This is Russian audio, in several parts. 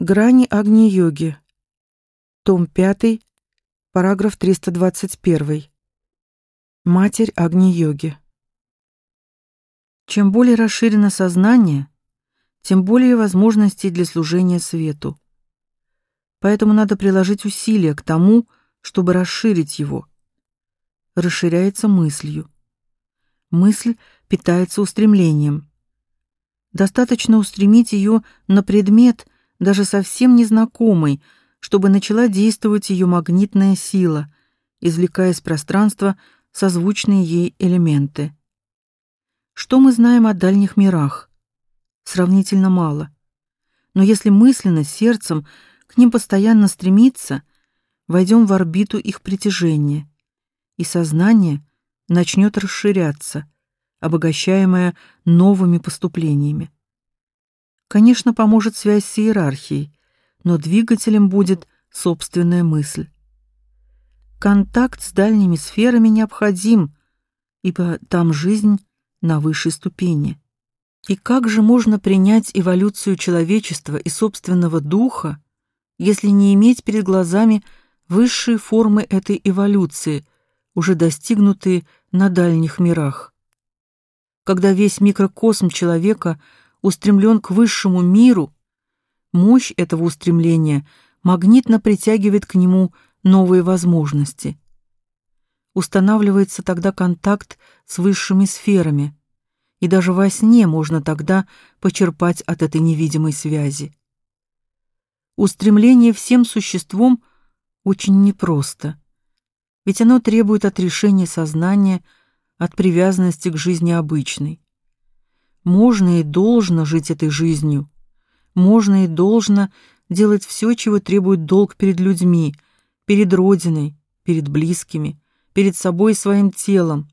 Грани Агни-йоги. Том 5, параграф 321. Матерь Агни-йоги. Чем более расширено сознание, тем более возможностей для служения свету. Поэтому надо приложить усилия к тому, чтобы расширить его. Расширяется мыслью. Мысль питается устремлением. Достаточно устремить ее на предмет – даже совсем незнакомой, чтобы начала действовать ее магнитная сила, извлекая из пространства созвучные ей элементы. Что мы знаем о дальних мирах? Сравнительно мало. Но если мысленно, сердцем к ним постоянно стремиться, войдем в орбиту их притяжения, и сознание начнет расширяться, обогащаемое новыми поступлениями. Конечно, поможет связь с иерархией, но двигателем будет собственная мысль. Контакт с дальними сферами необходим, ибо там жизнь на высшей ступени. И как же можно принять эволюцию человечества и собственного духа, если не иметь перед глазами высшие формы этой эволюции, уже достигнутые на дальних мирах? Когда весь микрокосм человека – устремлен к высшему миру, мощь этого устремления магнитно притягивает к нему новые возможности. Устанавливается тогда контакт с высшими сферами, и даже во сне можно тогда почерпать от этой невидимой связи. Устремление всем существом очень непросто, ведь оно требует отрешения сознания от привязанности к жизни обычной. Можно и должно жить этой жизнью. Можно и должно делать все, чего требует долг перед людьми, перед Родиной, перед близкими, перед собой и своим телом.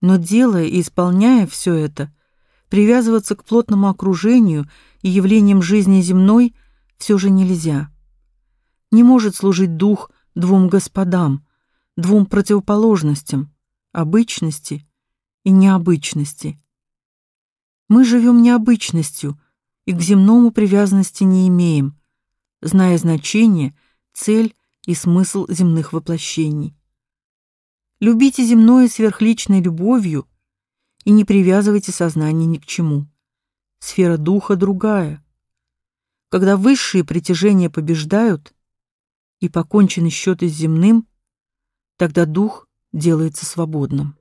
Но делая и исполняя все это, привязываться к плотному окружению и явлениям жизни земной все же нельзя. Не может служить дух двум господам, двум противоположностям, обычности и необычности. Мы живем необычностью и к земному привязанности не имеем, зная значение, цель и смысл земных воплощений. Любите земное сверхличной любовью и не привязывайте сознание ни к чему. Сфера духа другая. Когда высшие притяжения побеждают и покончены счеты с земным, тогда дух делается свободным.